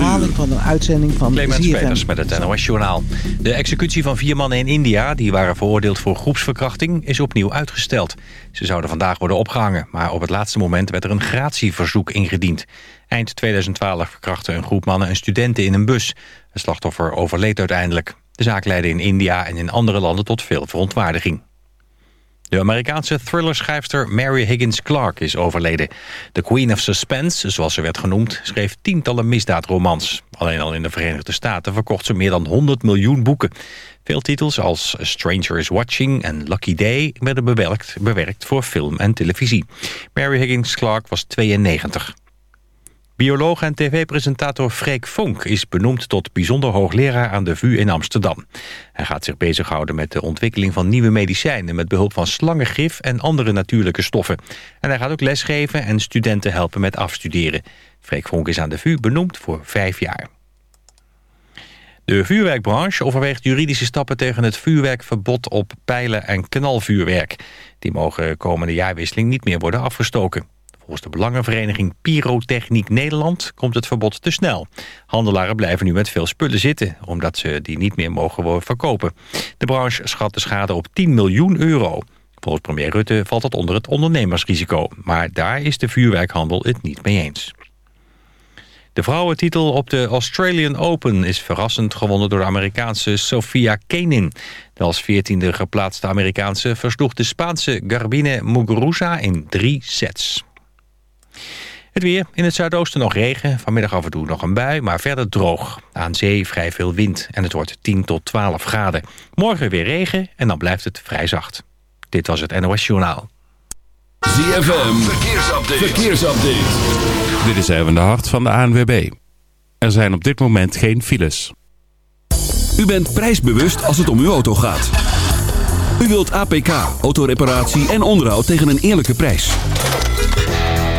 herhaling van een uitzending van Clemens ZFM. Peters met het NOS Journaal. De executie van vier mannen in India... die waren veroordeeld voor groepsverkrachting... is opnieuw uitgesteld. Ze zouden vandaag worden opgehangen... maar op het laatste moment werd er een gratieverzoek ingediend. Eind 2012 verkrachtte een groep mannen een studenten in een bus. Het slachtoffer overleed uiteindelijk. De zaak leidde in India en in andere landen tot veel verontwaardiging. De Amerikaanse thrillerschrijfster Mary Higgins Clark is overleden. De Queen of Suspense, zoals ze werd genoemd, schreef tientallen misdaadromans. Alleen al in de Verenigde Staten verkocht ze meer dan 100 miljoen boeken. Veel titels als A Stranger is Watching en Lucky Day werden bewerkt, bewerkt voor film en televisie. Mary Higgins Clark was 92. Bioloog en tv-presentator Freek Vonk is benoemd tot bijzonder hoogleraar aan de VU in Amsterdam. Hij gaat zich bezighouden met de ontwikkeling van nieuwe medicijnen met behulp van slangengif en andere natuurlijke stoffen. En hij gaat ook lesgeven en studenten helpen met afstuderen. Freek Vonk is aan de VU benoemd voor vijf jaar. De vuurwerkbranche overweegt juridische stappen tegen het vuurwerkverbod op pijlen- en knalvuurwerk. Die mogen komende jaarwisseling niet meer worden afgestoken. Volgens de Belangenvereniging Pyrotechniek Nederland komt het verbod te snel. Handelaren blijven nu met veel spullen zitten, omdat ze die niet meer mogen verkopen. De branche schat de schade op 10 miljoen euro. Volgens premier Rutte valt dat onder het ondernemersrisico. Maar daar is de vuurwerkhandel het niet mee eens. De vrouwentitel op de Australian Open is verrassend gewonnen door de Amerikaanse Sofia Kenin. De als veertiende geplaatste Amerikaanse versloeg de Spaanse Garbine Muguruza in drie sets. Het weer. In het zuidoosten nog regen. Vanmiddag af en toe nog een bui, maar verder droog. Aan zee vrij veel wind en het wordt 10 tot 12 graden. Morgen weer regen en dan blijft het vrij zacht. Dit was het NOS Journaal. ZFM, verkeersupdate. verkeersupdate. Dit is even de hart van de ANWB. Er zijn op dit moment geen files. U bent prijsbewust als het om uw auto gaat. U wilt APK, autoreparatie en onderhoud tegen een eerlijke prijs.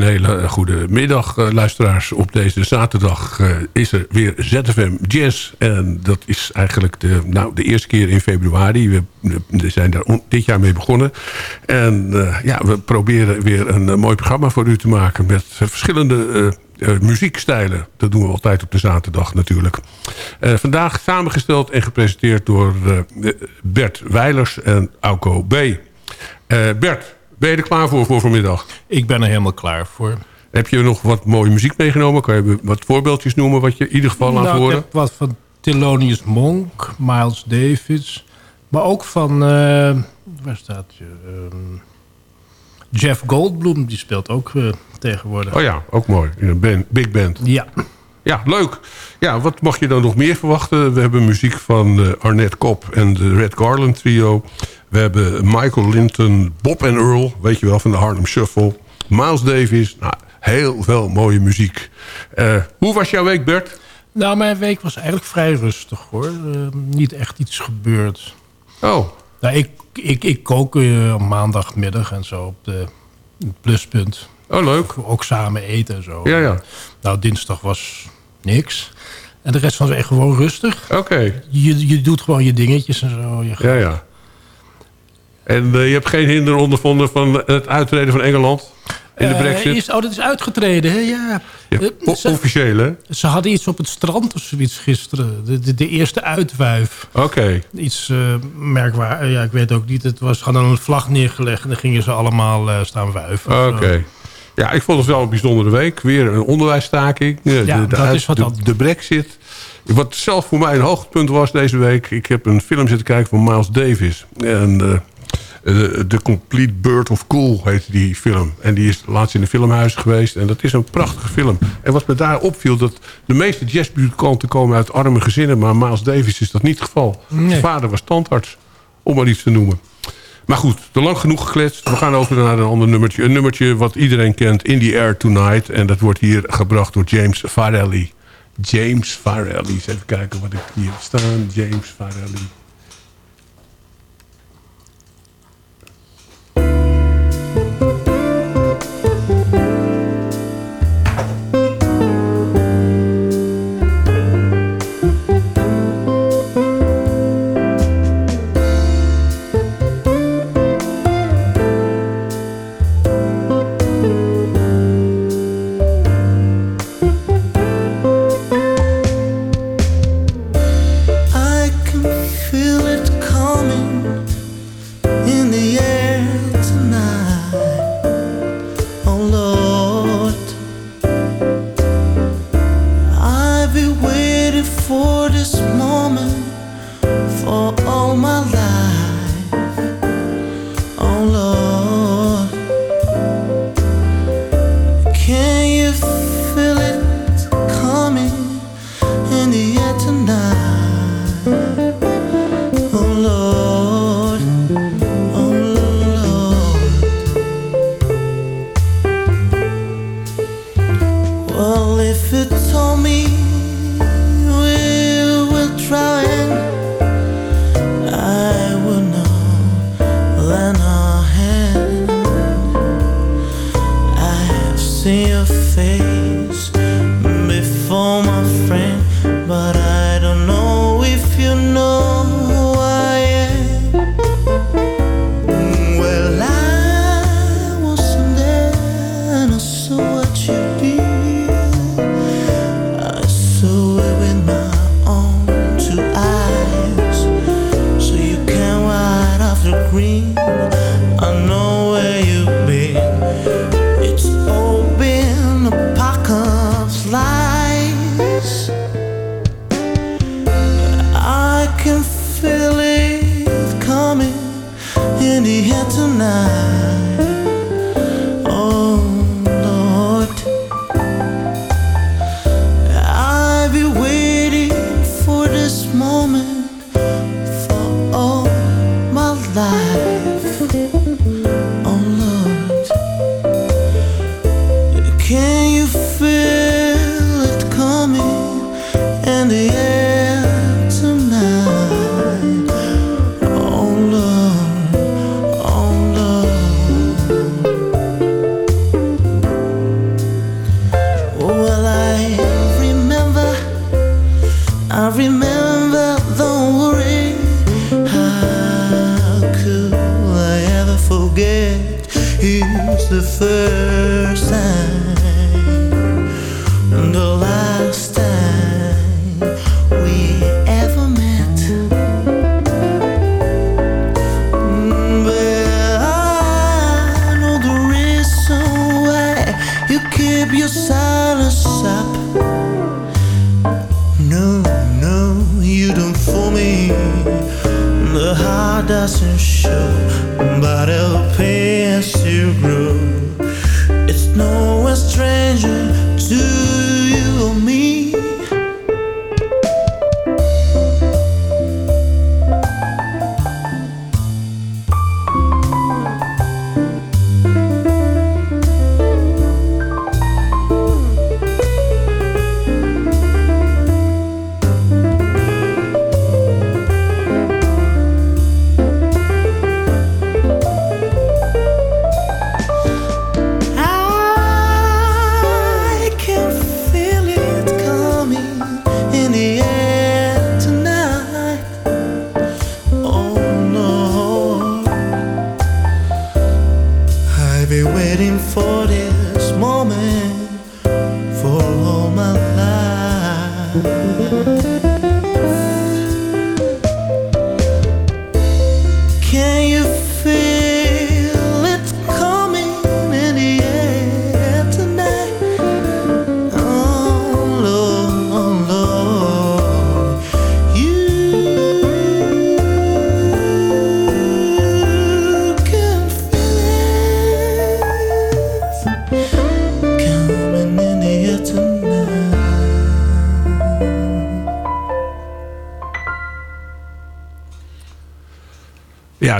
Een hele goede middag, eh, luisteraars. Op deze zaterdag eh, is er weer ZFM Jazz. En dat is eigenlijk de, nou, de eerste keer in februari. We, zijn daar dit jaar mee begonnen. En eh, ja, we proberen weer een eh, mooi programma voor u te maken... met eh, verschillende eh, eh, muziekstijlen. Dat doen we altijd op de zaterdag natuurlijk. Eh, vandaag samengesteld en gepresenteerd door eh, Bert Weilers en Auko B. Eh, Bert, ben je er klaar voor voor vanmiddag? Ik ben er helemaal klaar voor. Heb je nog wat mooie muziek meegenomen? Kan je wat voorbeeldjes noemen wat je in ieder geval laat nou, ik horen? heb wat van Thelonious Monk, Miles Davis. Maar ook van, eh, waar staat je? Ehm, Jeff Goldblum, die speelt ook eh, tegenwoordig. Oh ja, ook mooi. In een band, big band. Ja. Ja, leuk. Ja, wat mag je dan nog meer verwachten? We hebben muziek van eh, Arnett Kopp en de Red Garland trio. We hebben Michael Linton, Bob en Earl, weet je wel, van de Harlem Shuffle. Miles Davis. Nou, heel veel mooie muziek. Eh, hoe was jouw week, Bert? Nou, mijn week was eigenlijk vrij rustig hoor. Eh, niet echt iets gebeurd. Oh. Nou, ik, ik, ik kook eh, maandagmiddag en zo op de pluspunt. Oh, leuk. Ook samen eten en zo. Ja, ja. Nou, dinsdag was niks. En de rest van de week gewoon rustig. Oké. Je, je doet gewoon je dingetjes en zo. Je Ja, ja. En eh, je hebt geen hinder ondervonden van het uittreden van Engeland in de Eh, brexit? is, oh, dat is uitgetreden, hè? Ja. Ja, Eh, officieel, hè? ze hadden iets op het strand of zoiets gisteren. De, de, de eerste uitwuif. Oké. Iets uh, merkwaardig. Ja, ik weet ook niet. Het was hadden een vlag neergelegd en dan gingen ze allemaal uh, staan wuiven. Oké. Ja, ik vond het wel een bijzondere week. Weer een onderwijsstaking. Ja, de, de, dat uit- is wat dan. de brexit. Wat zelf voor mij een hoogtepunt was deze week. Ik heb een film zitten kijken van Miles Davis. En uh, The, The Complete Bird of Cool heet die film. En die is laatst in de filmhuis geweest. En dat is een prachtige film. En wat me daar opviel, dat de meeste jazzmuzikanten komen uit arme gezinnen. Maar Miles Davis is dat niet het geval. Nee. Zijn vader was tandarts, om maar iets te noemen. Maar goed, te lang genoeg gekletst. We gaan over naar een ander nummertje. Een nummertje wat iedereen kent, In the Air Tonight. En dat wordt hier gebracht door James Farelli. James Farelli. Eens even kijken wat ik hier staan. James Farelli. In the air tonight.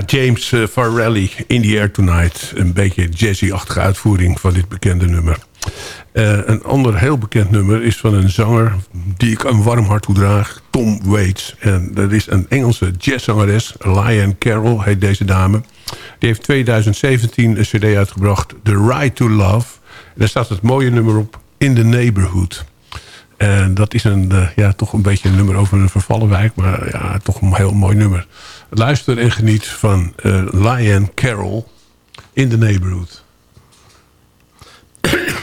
Ja, James uh, In the Air Tonight. Een beetje jazzy-achtige uitvoering van dit bekende nummer. Eh, een ander heel bekend nummer is van een zanger... die ik een warm hart toedraag, Tom Waits. En dat is een Engelse jazzzangeres, Liane Carroll heet deze dame. Die heeft 2017 een cd uitgebracht, The Right to Love. En daar staat het mooie nummer op, In the Neighborhood. En dat is een, eh, ja, toch een beetje een nummer over een vervallen wijk. Maar ja, toch een heel mooi nummer. Luister en geniet van uh, Liane Carroll in the Neighborhood.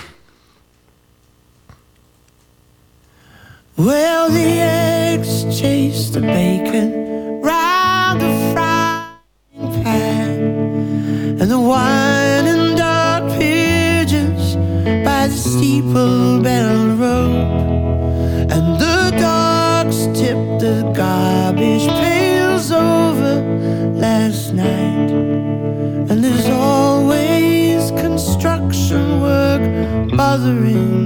Well, the eggs chase the bacon round the frying pan, and the wine and dark pigeons by the steeple bell rope, and the dogs tipped the garbage over last night, and there's always construction work bothering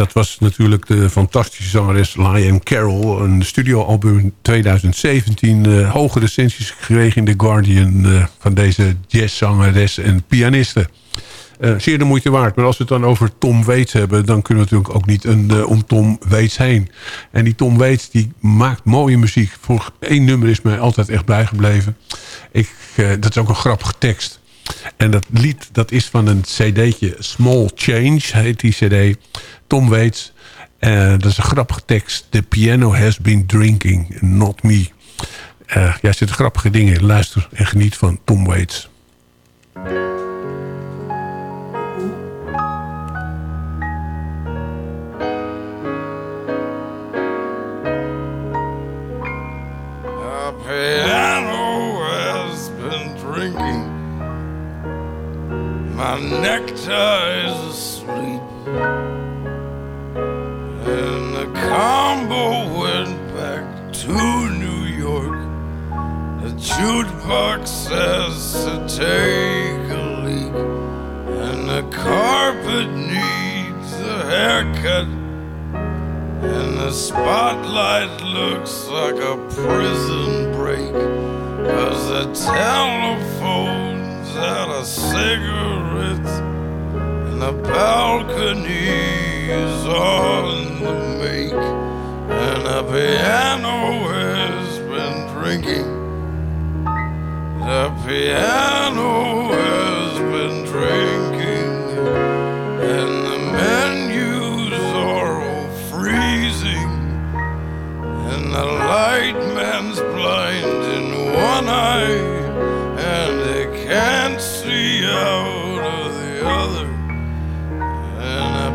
dat was natuurlijk de fantastische zangeres Lion Carroll. Een studioalbum 2017. eh, hoge recensies gekregen in The Guardian... eh, van deze jazzzangeres en pianiste. Eh, zeer de moeite waard. Maar als we het dan over Tom Waits hebben... dan kunnen we natuurlijk ook niet een, om Tom Waits heen. En die Tom Waits die maakt mooie muziek. Voor één nummer is mij altijd echt bijgebleven. Ik, dat is ook een grappige tekst. En dat lied dat is van een cd'tje. Small Change heet die cd. Tom Waits. Eh, dat is een grappige tekst. The piano has been drinking, not me. Eh ja, zitten grappige dingen in. Luister en geniet van Tom Waits. My necktie is asleep. And the combo went back to New York. The jukebox says to take a leak. And the carpet needs a haircut. And the spotlight looks like a prison break. Cause the telephone's out of cigarettes. The balcony is on the make. And the piano has been drinking. The piano has been drinking. And the menus are all freezing. And the light man's blind in one eye. And they can't see out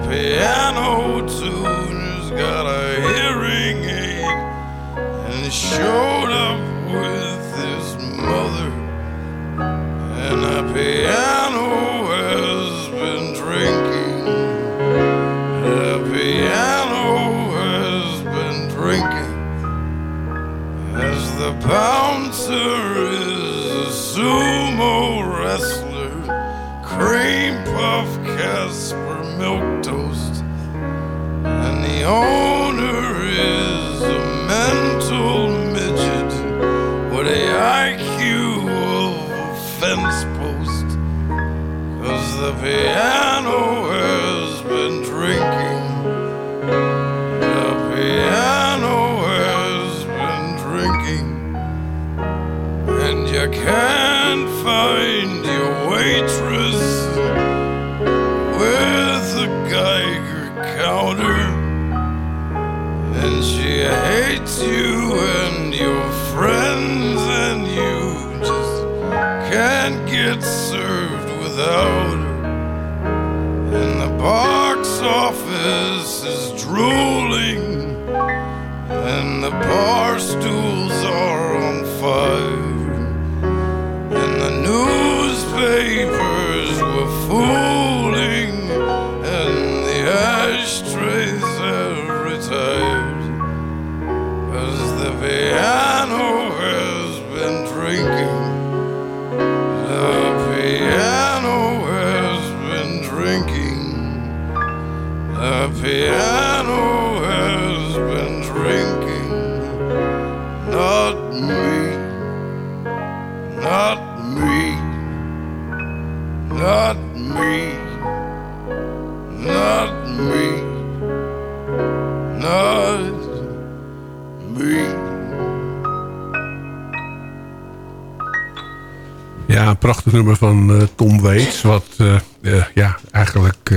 Piano tuner's got a hearing aid. And showed up with his mother. And the piano has been drinking. The piano has been drinking. As the bouncer is a sumo wrestler, cream puff Casper milk owner is a mental midget with a IQ of a fence post. Cause the piano has been drinking. The piano has been drinking. And you can't find is drooling, and the bar stools are on fire. And the newspapers were fooling, and the ashtrays have retired. Cause the piano has been drinking. The piano has been drinking. The piano prachtig nummer van eh, Tom Waits. Wat eh, eh, ja, eigenlijk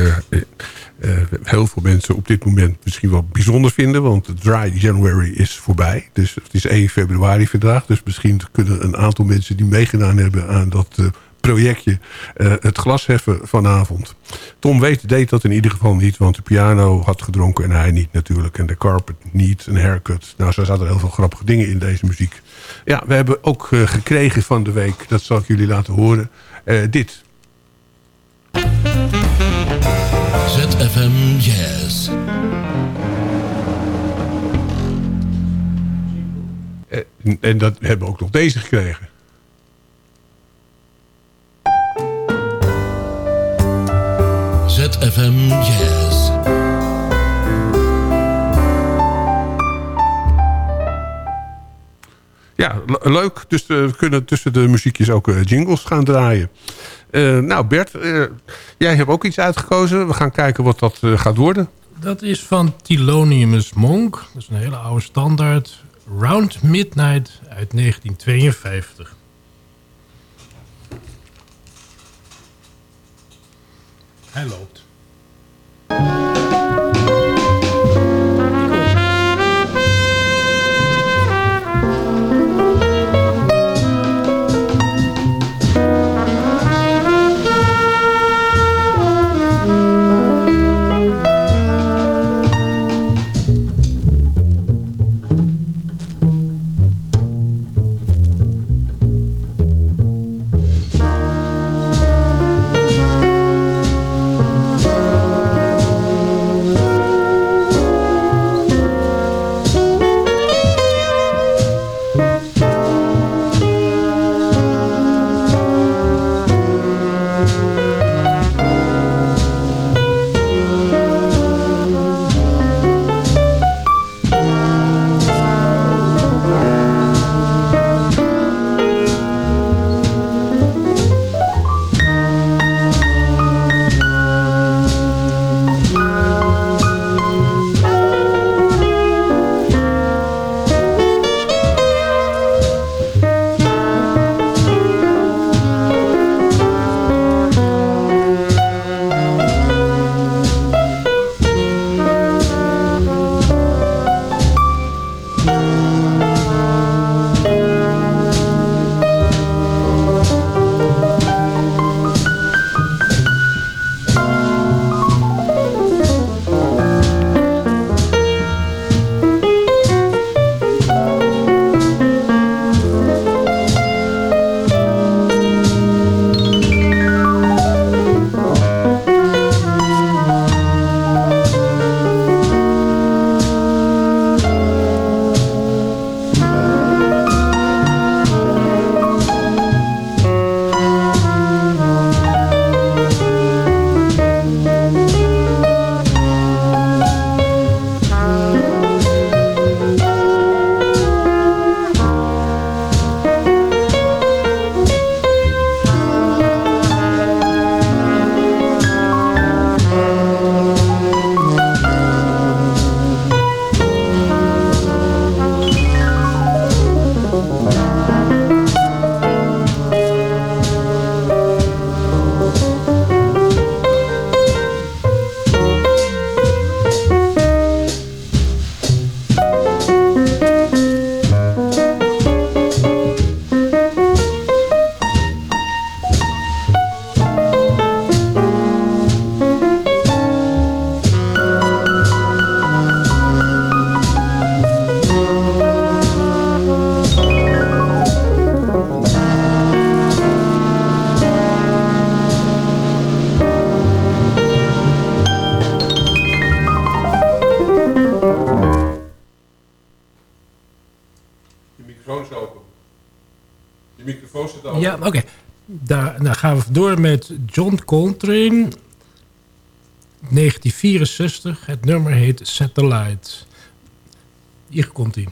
heel veel mensen op dit moment misschien wel bijzonder vinden. Want Dry January is voorbij. Dus het is 1 februari vandaag. Dus misschien kunnen een aantal mensen die meegedaan hebben aan dat projectje... het glas heffen vanavond. Tom Waits deed dat in ieder geval niet. Want de piano had gedronken en hij niet natuurlijk. En de carpet niet, een haircut. Nou, zo zaten heel veel grappige dingen in deze muziek. Ja, we hebben ook eh, gekregen van de week. Dat zal ik jullie laten horen. Eh, dit. ZFM Jazz. Eh, en dat hebben we ook nog deze gekregen. ZFM Jazz. Ja, le- leuk. Dus eh, we kunnen tussen de muziekjes ook eh, jingles gaan draaien. Eh, nou Bert, jij hebt ook iets uitgekozen. We gaan kijken wat dat gaat worden. Dat is van Thelonious Monk. Dat is een hele oude standaard. Round Midnight uit 1952. Hij loopt. Microfoon is open. Je microfoon zit open. Ja, oké. Daar, dan gaan we door met John Coltrane. 1964. Het nummer heet Satellite. Hier komt hij.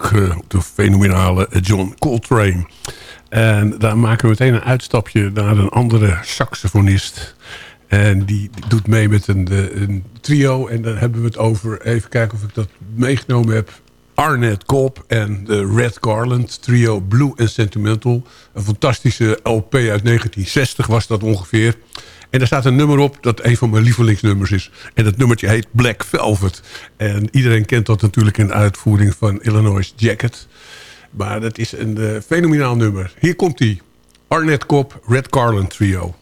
Eh, de fenomenale John Coltrane. En daar maken we meteen een uitstapje naar een andere saxofonist. En die doet mee met een, eh, een trio. En dan hebben we het over, even kijken of ik dat meegenomen heb... Arnett Cobb en de Red Garland trio Blue and Sentimental. Een fantastische LP uit 1960 was dat ongeveer. En daar staat een nummer op dat een van mijn lievelingsnummers is. En dat nummertje heet Black Velvet. En iedereen kent dat natuurlijk in de uitvoering van Illinois Jacket. Maar dat is een uh, fenomenaal nummer. Hier komt hij. Arnett Kop, Red Carlin Trio.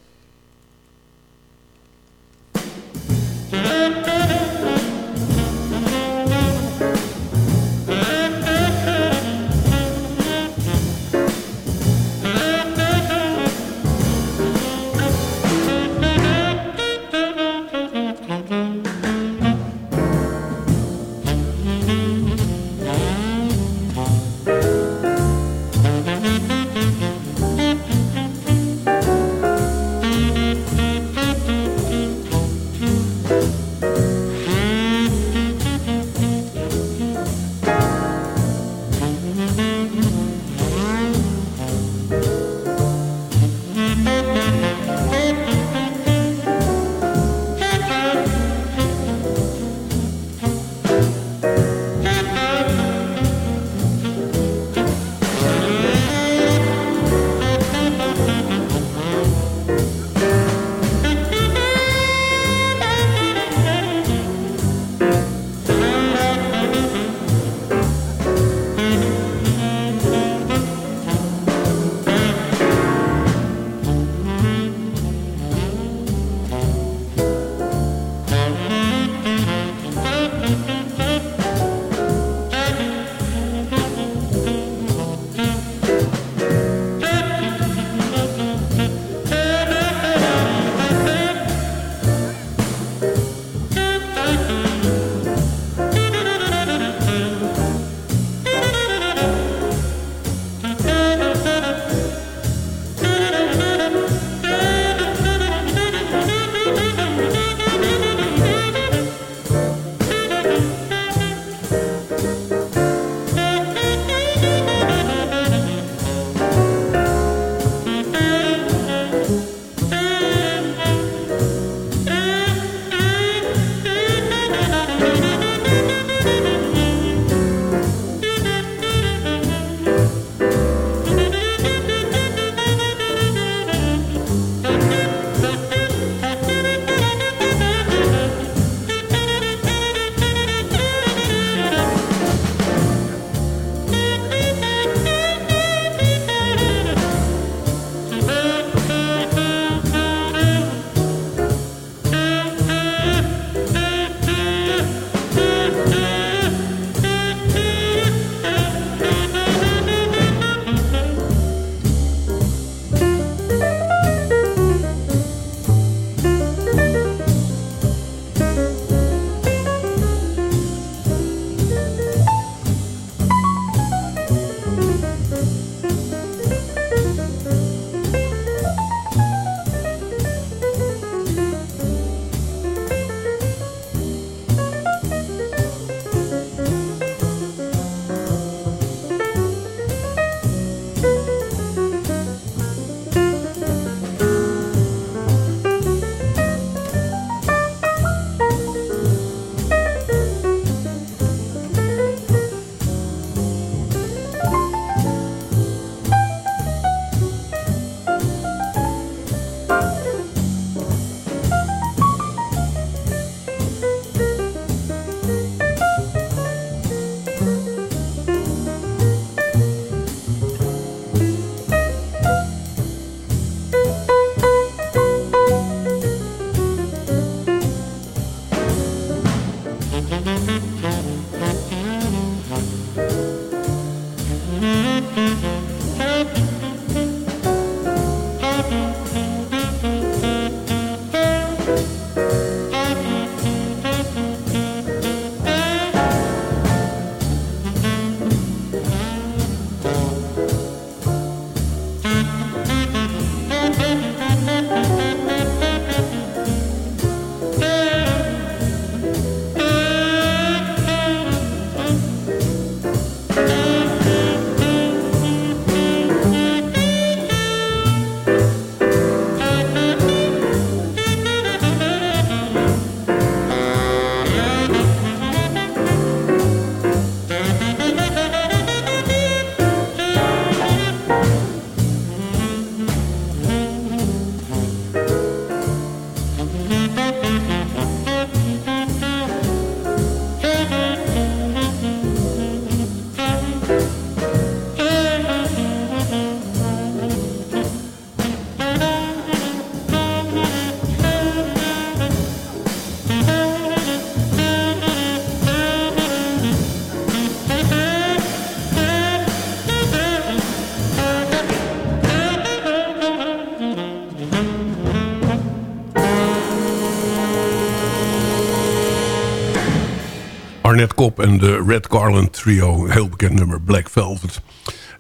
En de Red Garland Trio. Heel bekend nummer, Black Velvet.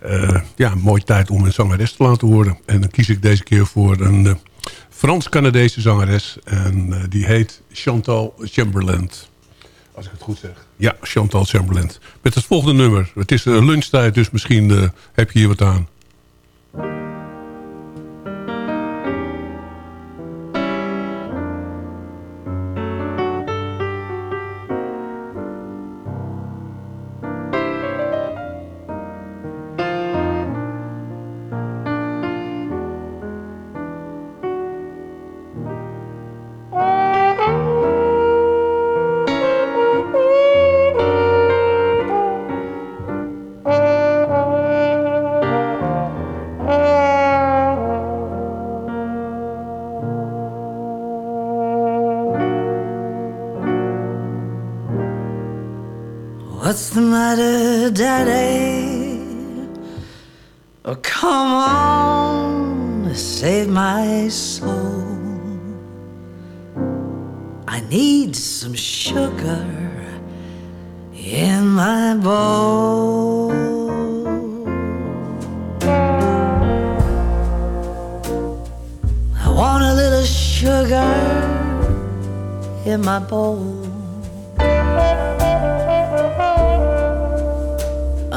Eh, ja, mooie tijd om een zangeres te laten horen. En dan kies ik deze keer voor een eh, Frans-Canadese zangeres. En eh, die heet Chantal Chamberlain. Als ik het goed zeg. Ja, Chantal Chamberlain. Met het volgende nummer. Het is lunchtijd, dus misschien heb je hier wat aan. Oh, come on, save my soul. I need some sugar in my bowl. I want a little sugar in my bowl.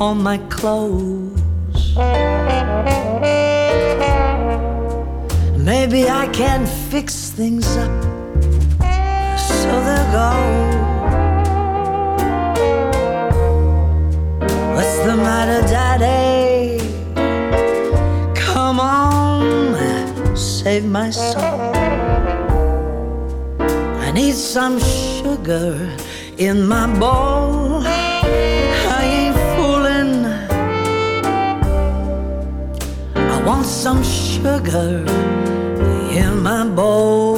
on my clothes. Maybe I can fix things up so they'll go. What's the matter, Daddy? Come on, save my soul. I need some sugar in my bowl. Some sugar in my bowl.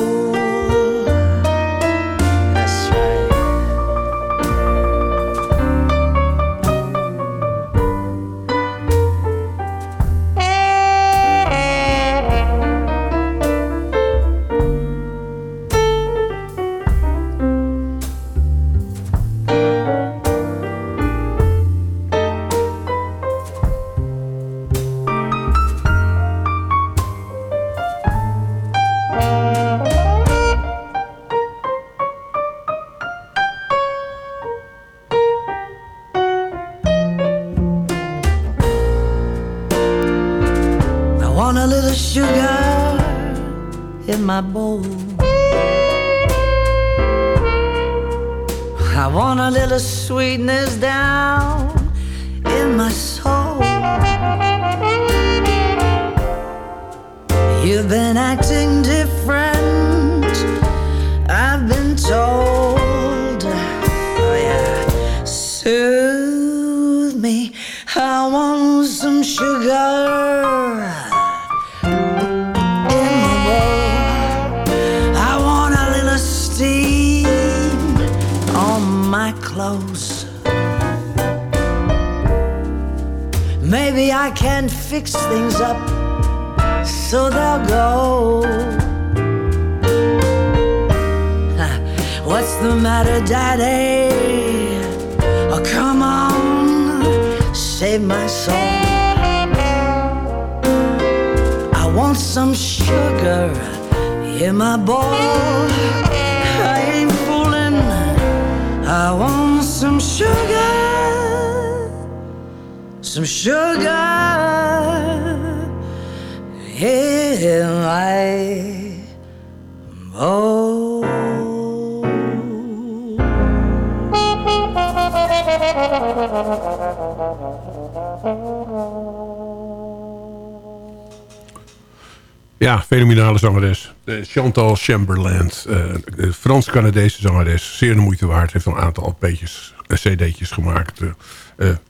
Ja, fenomenale zangeres. Eh, Chantal Chamberlain. eh, Frans-Canadese zangeres. Zeer de moeite waard. Heeft een aantal LP'tjes, eh, cd'tjes gemaakt.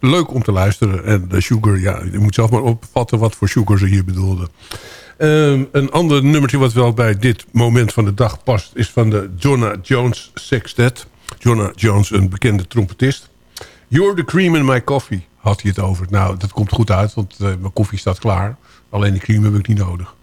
Leuk om te luisteren. En de Sugar, ja, je moet zelf maar opvatten wat voor Sugar ze hier bedoelde. Ehm, een ander nummertje wat wel bij dit moment van de dag past... is van de Jonah Jones Sextet. Jonah Jones, een bekende trompetist. You're the cream in my coffee, had hij het over. Nou, dat komt goed uit, want eh, mijn koffie staat klaar. Alleen die cream heb ik niet nodig.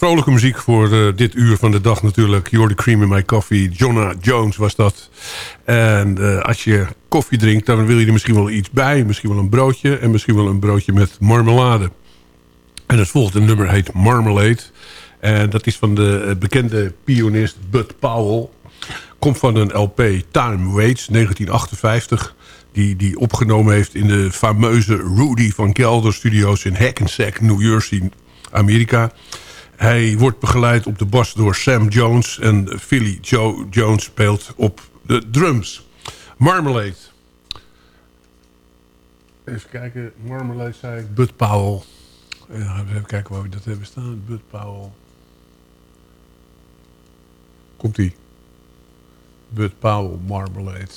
Vrolijke muziek voor eh, dit uur van de dag natuurlijk. You're the cream in my coffee. Jonah Jones was dat. En eh, als je koffie drinkt, dan wil je er misschien wel iets bij. Misschien wel een broodje en misschien wel een broodje met marmelade. En het volgende nummer heet Marmalade. En dat is van de eh, bekende pianist Bud Powell. Komt van een LP Time Waits 1958. Die, die opgenomen heeft in de fameuze Rudy van Gelder Studios in Hackensack, New Jersey, Amerika. Hij wordt begeleid op de bas door Sam Jones. En Philly Joe Jones speelt op de drums. Marmalade. Even kijken. Marmalade zei ik. Bud Powell. Even kijken waar we dat hebben staan. Bud Powell. Komt-ie. Bud Powell, Marmalade.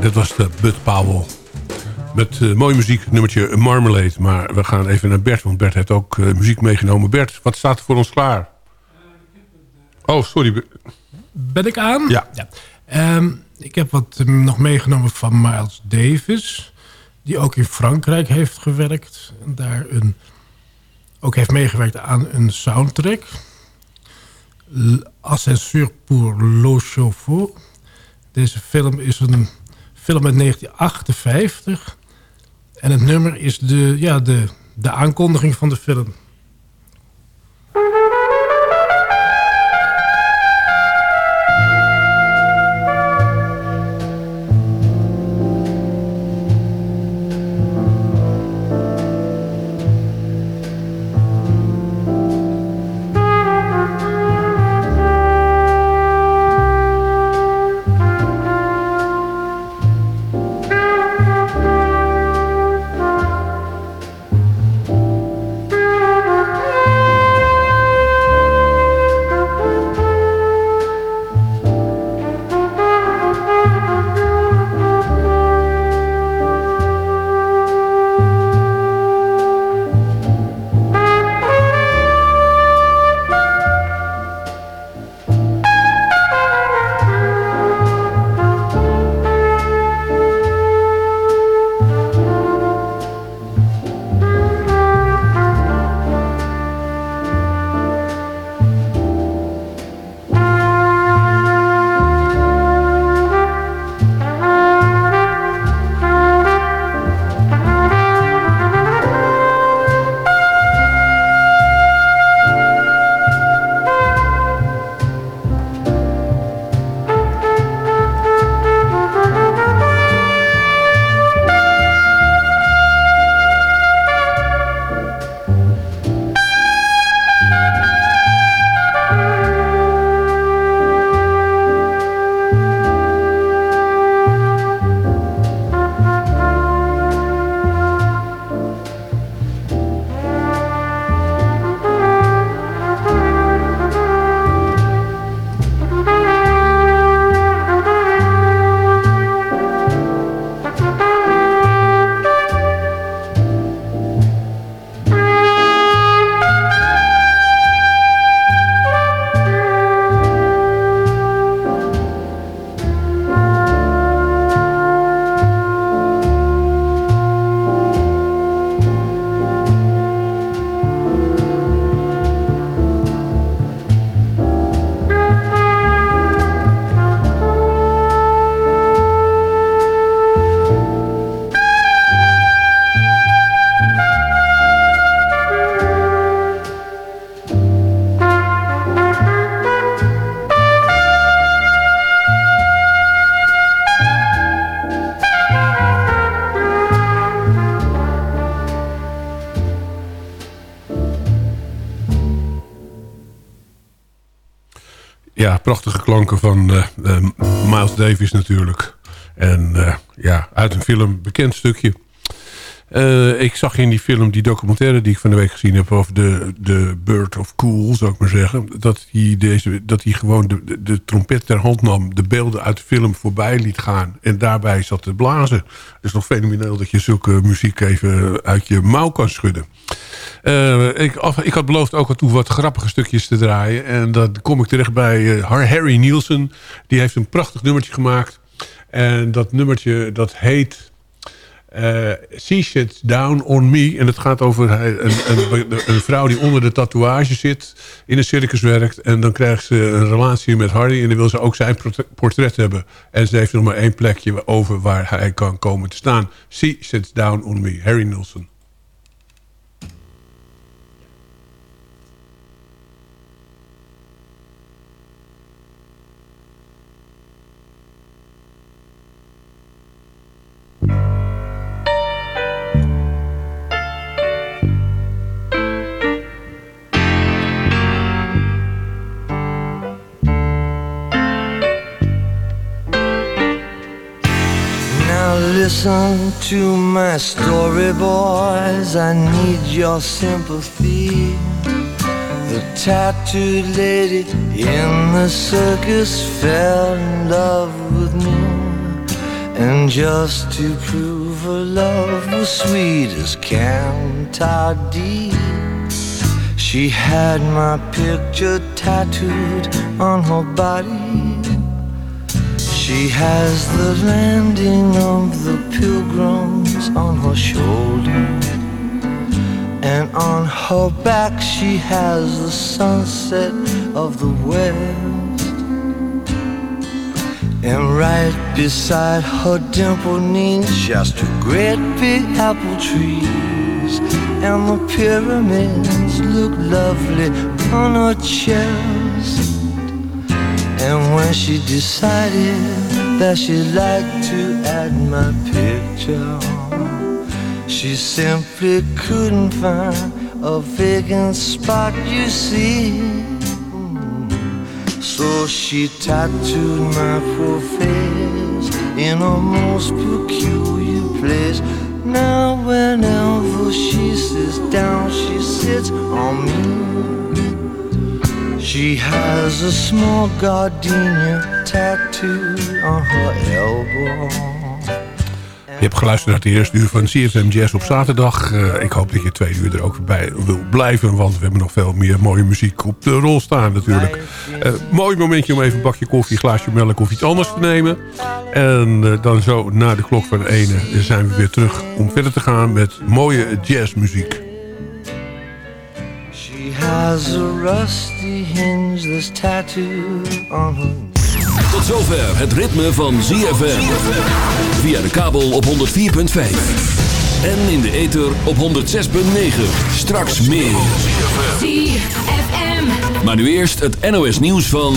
Ja, dit was de Bud Powell. Met eh, mooie muziek, nummertje Marmalade. Maar we gaan even naar Bert, want Bert heeft ook eh, muziek meegenomen. Bert, wat staat er voor ons klaar? Oh, sorry. Ben ik aan? Ja. Ehm, ik heb wat eh, nog meegenomen van Miles Davis. Die ook in Frankrijk heeft gewerkt. En daar een, ook heeft meegewerkt aan een soundtrack. Ascenseur pour le chauffeur. Deze film is een film uit 1958. En het nummer is de, ja, de, de aankondiging van de film. Prachtige klanken van eh, eh, Miles Davis natuurlijk. En eh, ja, uit een film, bekend stukje. Eh, ik zag in die film, die documentaire die ik van de week gezien heb... over de, de Bird of Cool, zou ik maar zeggen... dat hij, deze, dat hij gewoon de, de, trompet ter hand nam... de beelden uit de film voorbij liet gaan... en daarbij zat te blazen. Het is nog fenomenaal dat je zulke muziek even uit je mouw kan schudden. Eh, ik, ik had beloofd ook al toe wat grappige stukjes te draaien. En dan kom ik terecht bij uh, Harry Nielsen. Die heeft een prachtig nummertje gemaakt. En dat nummertje dat heet... Uh, She Sits Down On Me. En het gaat over een, een, een, vrouw die onder de tatoeage zit. In een circus werkt. En dan krijgt ze een relatie met Harry. En dan wil ze ook zijn portret hebben. En ze heeft nog maar één plekje over waar hij kan komen te staan. She Sits Down On Me. Harry Nielsen. Listen to my story, boys. I need your sympathy. The tattooed lady in the circus fell in love with me. And just to prove her love was sweet as Cantardine, she had my picture tattooed on her body. She has the landing of the pilgrims on her shoulder. And on her back she has the sunset of the west. And right beside her dimpled knees just two great big apple trees. And the pyramids look lovely on her chest. And when she decided that she'd like to add my picture, she simply couldn't find a vacant spot, you see. So she tattooed my poor face in a most peculiar place. Now whenever she sits down, she sits on me. She has a small gardenia tattooed on her elbow. Je hebt geluisterd naar het eerste uur van CFM Jazz op zaterdag. Eh, ik hoop dat je twee uur er ook bij wil blijven. Want we hebben nog veel meer mooie muziek op de rol staan natuurlijk. Eh, mooi momentje om even een bakje koffie, een glaasje melk of iets anders te nemen. En eh, dan zo na de klok van ene zijn we weer terug om verder te gaan met mooie jazzmuziek. She has a rusty hinge that's tattooed on her Tot zover het ritme van ZFM. Via de kabel op 104.5. En in de ether op 106.9. Straks meer. ZFM. Maar nu eerst het NOS nieuws van...